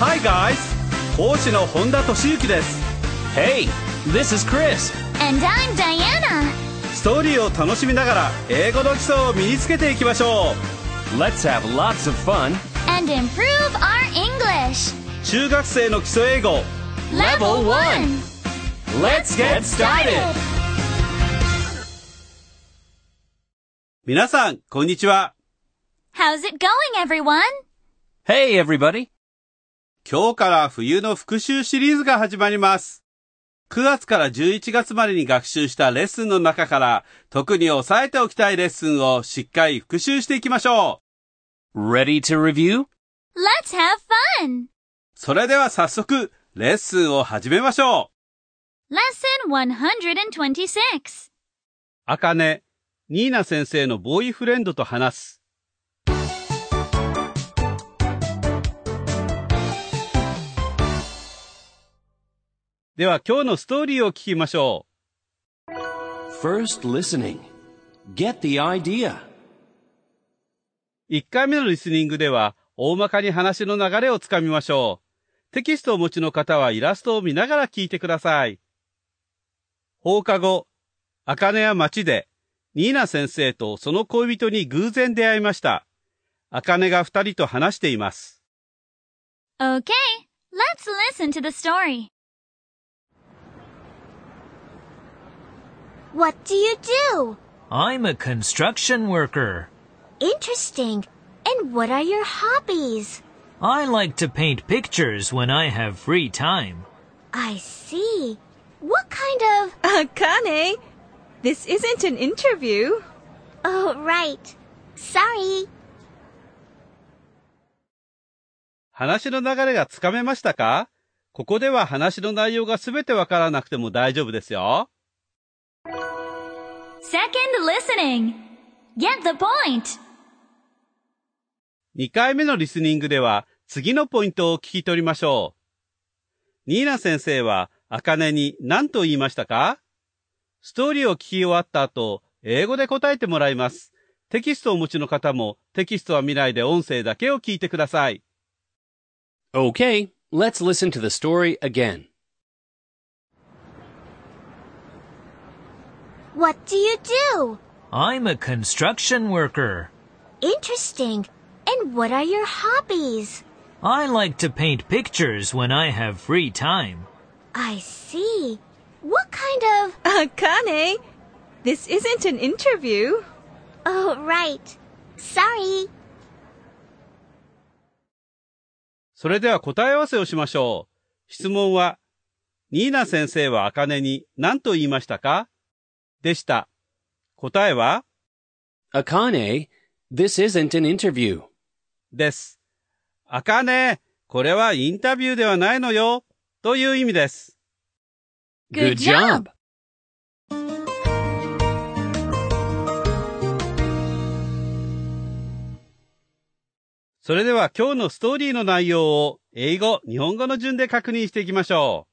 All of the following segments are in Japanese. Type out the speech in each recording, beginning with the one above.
Hi guys! 講師の本田俊之です Hey, this is Chris. And I'm Diana. ストーリーを楽しみながら英語の基礎を身につけていきましょ Let's have lots of fun. And improve our English. う中学生の基礎英語 Level 1. Let's get started. 皆さんこんにちは How's it going, everyone? Hey, everybody. 今日から冬の復習シリーズが始まります9月から11月までに学習したレッスンの中から特に押さえておきたいレッスンをしっかり復習していきましょう Ready to review? Let's have fun. それでは早速レッスンを始めましょう Lesson 126. あかね、ニーナ先生のボーイフレンドと話す。では今日のストーリーを聞きましょ First listening. Get the idea. う。1回目のリスニングでは大まかに話の流れをつかみましょう。テキストをお持ちの方はイラストを見ながら聞いてください。放課後、あかねは街でニーナ先生とその恋人に偶然出会いました。あかねが二人と話しています。Okay, let's listen to the story. What do you do? I'm a construction worker. Interesting. And what are your hobbies? I like to paint pictures when I have free time. I see. What kind of. Akane, this isn't an interview. Oh, right. Sorry. 話の流れがつかめましたかここでは話の内容がすべてわからなくても大丈夫ですよ。 Second listening. Get the point. 2回目のリスニングでは次のポイントを聞き取りましょう。ニーナ先生はあかねに何と言いましたか？ストーリーを聞き終わった後、英語で答えてもらいます。テキストをお持ちの方もテキストは見ないで音声だけを聞いてください。Okay, let's listen to the story again. What do you do? I'm a construction worker. Interesting. And what are your hobbies? I like to paint pictures when I have free time. I see. What kind of. Akane, this isn't an interview. Oh, right. Sorry. それでは答え合わせをしましょう。質問は、ニーナ先生はあかねに何と言いましたか でした。答えは？Akane, this isn't an interview. です。あかね、これはインタビューではないのよ、という意味です。Good job. それでは今日のストーリーの内容を英語、日本語の順で確認していきましょ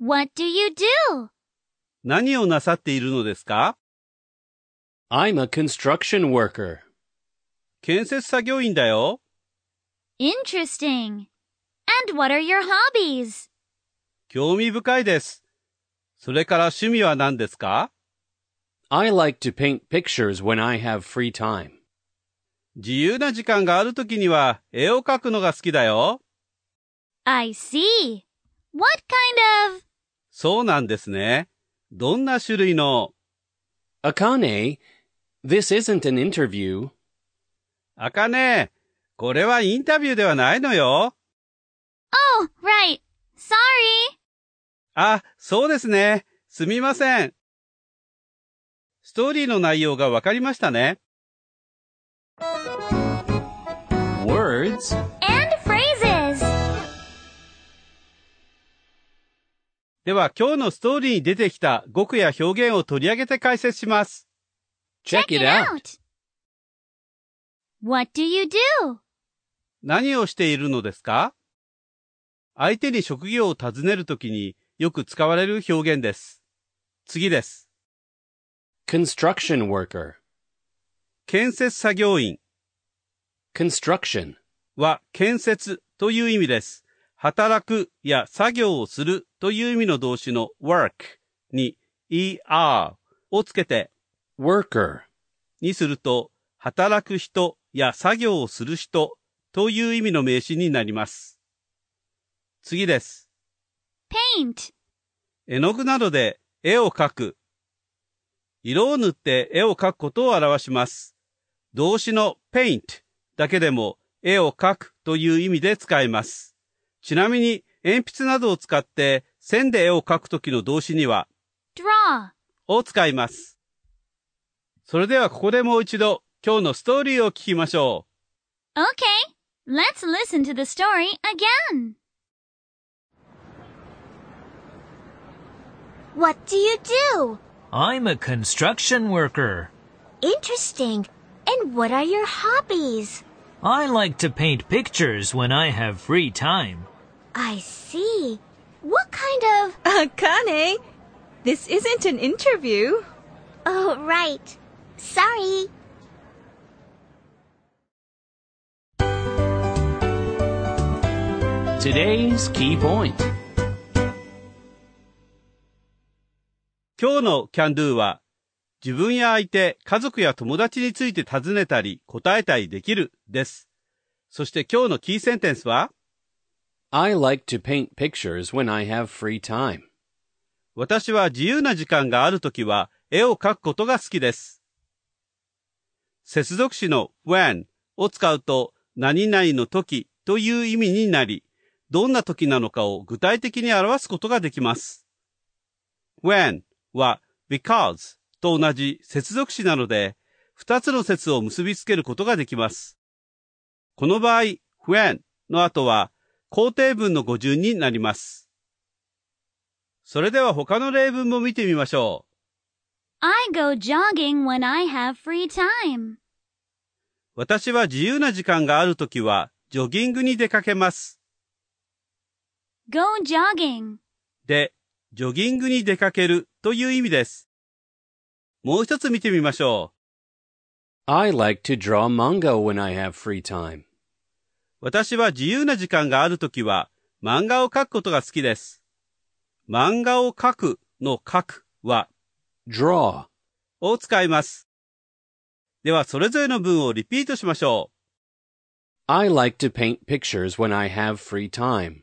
What do you do? う。何をなさっているのですか I'm a construction worker. 建設作業員だよ。Interesting. And what are your hobbies? 興味深いです。それから趣味は何ですか I like to paint pictures when I have free time. 自由な時間があるときには絵を描くのが好きだよ。I see. What kind of. そうなんですね。どんな種類の？Akane, this isn't an interview. あかね、これはインタビューではないのよ。Oh, right. Sorry. あ、そうですね。すみません。ストーリーの内容がわかりましたね。Words. では今日のストーリーに出てきた語句や表現を取り上げて解説します。Check it out. What do you do? 何をしているのですか？相手に職業を尋ねるときによく使われる表現です。次です。Construction worker. 建設作業員 Construction. は建設という意味です。働くや作業をするという意味の動詞の work に er をつけて worker, にすると、働く人や作業をする人という意味の名詞になります。次です。paint, 絵の具などで絵を描く。色を塗って絵を描くことを表します。動詞の paint だけでも絵を描くという意味で使えます。ちなみに鉛筆などを使って線で絵を描くときの動詞には draw. を使います。それではここでもう一度今日のストーリーを聞きましょう。Okay, let's listen to the story again. What do you do? I'm a construction worker. Interesting. And what are your hobbies? I like to paint pictures when I have free time. I see. What kind of. Akane, this isn't an interview. Oh, right. Sorry. today's key point. 今日の can do は自分や相手、家族や友達について尋ねたり答えたりできるです。そして今日のキーセンテンスは I like to paint pictures when I have free time. 私は自由な時間があるときは絵を描くことが好きです。接続詞の when を使うと何々の時という意味になり、どんな時なのかを具体的に表すことができます。when は because と同じ接続詞なので、二つの説を結びつけることができます。この場合、when の後は肯定文の語順になります。それでは他の例文も見てみましょう。I go jogging when I have free time. 私は自由な時間があるときは、ジョギングに出かけます。Go jogging. で、ジョギングに出かけるという意味です。もう一つ見てみましょう。I like to draw manga when I have free time. 私は自由な時間があるときは、漫画を描くことが好きです。漫画を描くの描くは、Draw. を使います。では、それぞれの文をリピートしましょう。I like to paint pictures when I have free time.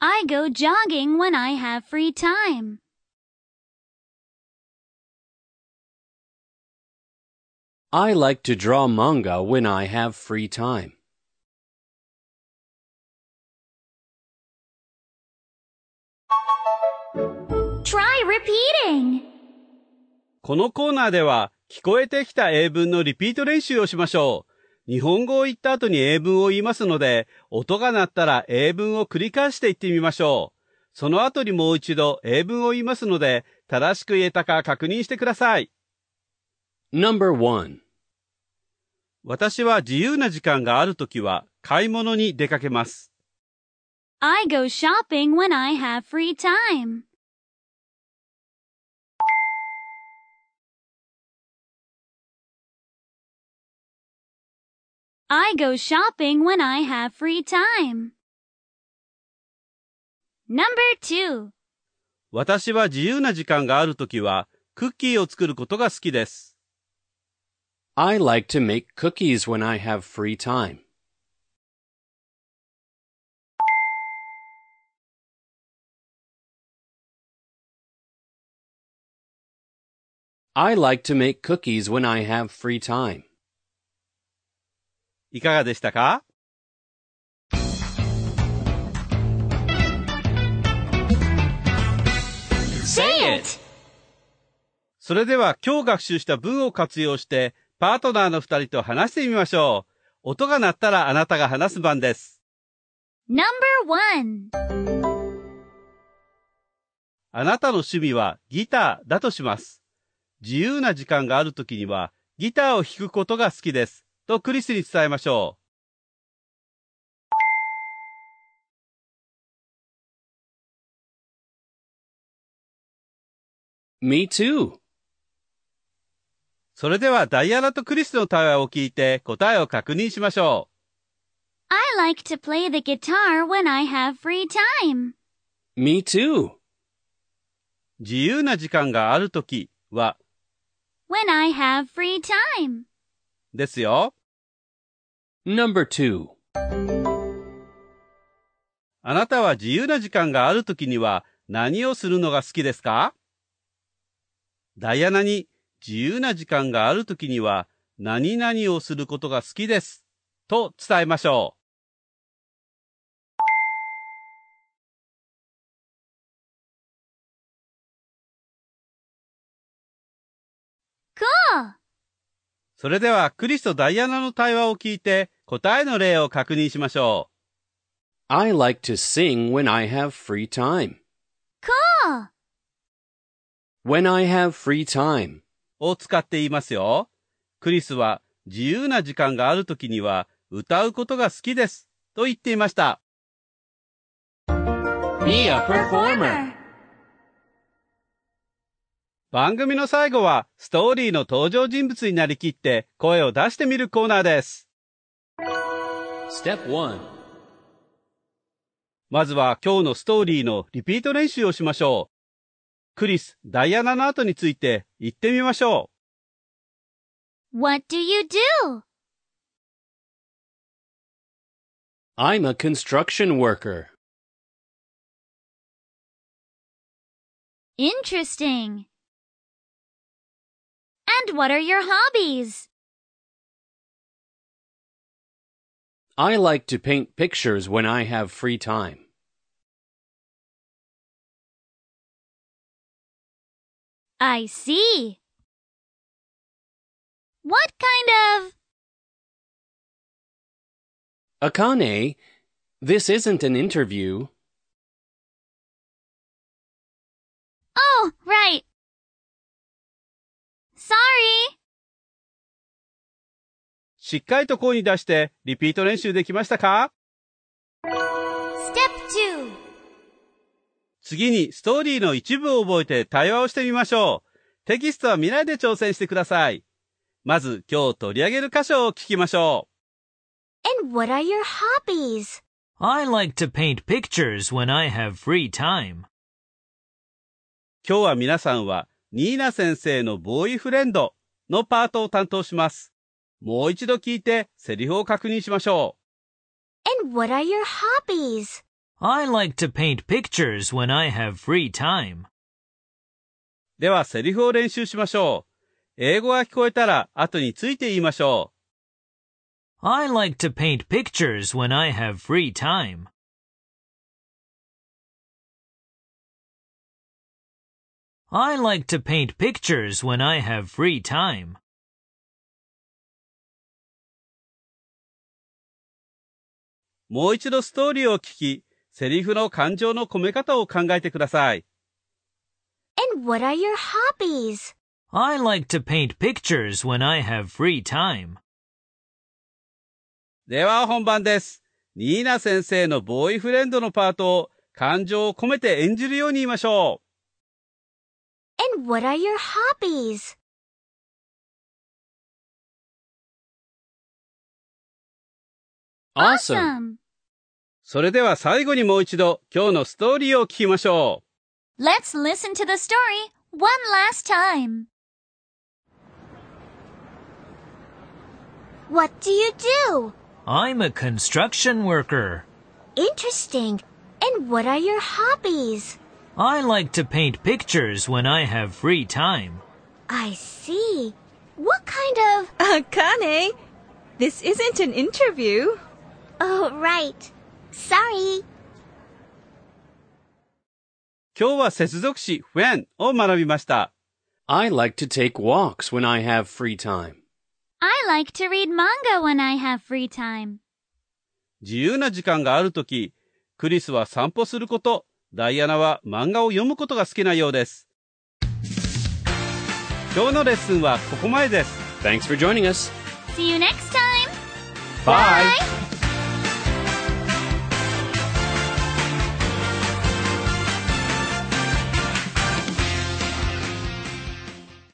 I go jogging when I have free time. I like to draw manga when I have free time. Try repeating. このコーナーでは聞こえてきた英文のリピート練習をしましょう。日本語を言った後に英文を言いますので、音が鳴ったら英文を繰り返して言ってみましょう。その後にもう一度英文を言いますので、正しく言えたか確認してください。Number one. 私は自由な時間があるときは買い物に出かけます。I go shopping when I have free time. I go shopping when I have free time. Number two. 私は自由な時間があるときはクッキーを作ることが好きです。I like to make cookies when I have free time. I like to make cookies when I have free time. いかがでしたか Say it! それでは今日学習した文を活用して パートナーの二人と話してみましょう。音が鳴ったらあなたが話す番です。Number one. あなたの趣味はギターだとします。自由な時間があるときにはギターを弾くことが好きです。とクリスに伝えましょ Me too. それではダイアナとクリスの対話を聞いて答えを確認しましょ I like to play the guitar when I have free time. Me too. う。自由な時間があるときは When I have free time. ですよ。Number two. あなたは自由な時間があるときには何をするのが好きですか？ダイアナに自由な時間があるときには何々をすることが好きですと伝えましょう。それではクリスとダイアナの対話を聞いて答えの例を確認しましょ I like to sing when I have free time. Cool. When I have free time. う。を使って言いますよ。クリスは自由な時間があるときには歌うことが好きですと言っていました。番組の最後はストーリーの登場人物になりきって声を出してみるコーナーです。Step one. まずは今日のストーリーのリピート練習をしましょう。クリス、ダイアナの後について言ってみましょ What do you do? I'm a construction worker. Interesting. And what are your hobbies? I like to paint pictures when I have free time. I see. What kind of... Akane, this isn't an interview. Oh, right. Sorry. う。しっかりと声に出してリピート練習できましたか次にストーリーの一部を覚えて対話をしてみましょう。テキストは見ないで挑戦してください。まず今日取り上げる箇所を聞きましょ And what are your hobbies? I like to paint pictures when I have free time. う。今日は皆さんはニーナ先生のボーイフレンドのパートを担当します。もう一度聞いてセリフを確認しましょ And what are your hobbies? I like to paint pictures when I have free time. う。ではセリフを練習しましょう。英語が聞こえたら後について言いましょ I like to paint pictures when I have free time. I like to paint pictures when I have free time. セリフの感情の込め方を考えてください。And what are your hobbies? I like to paint pictures when I have free time. では本番です。ニーナ先生のボーイフレンドのパートを感情を込めて演じるように言いましょ And what are your hobbies? Awesome. う。それでは最後にもう一度今日のストーリーを聞きましょ Let's listen to the story one last time. What do you do? I'm a construction worker. Interesting. And what are your hobbies? I like to paint pictures when I have free time. I see. What kind of... Akane, this isn't an interview. Oh, right. Sorry. う。今日は接続詞 when を学びました。I like to take walks when I have free time. I like to read manga when I have free time. 自由な時間があるとき、クリスは散歩すること、ダイアナは漫画を読むことが好きなようです。今日のレッスンはここまでです。Thanks for joining us. See you next time. Bye. Bye.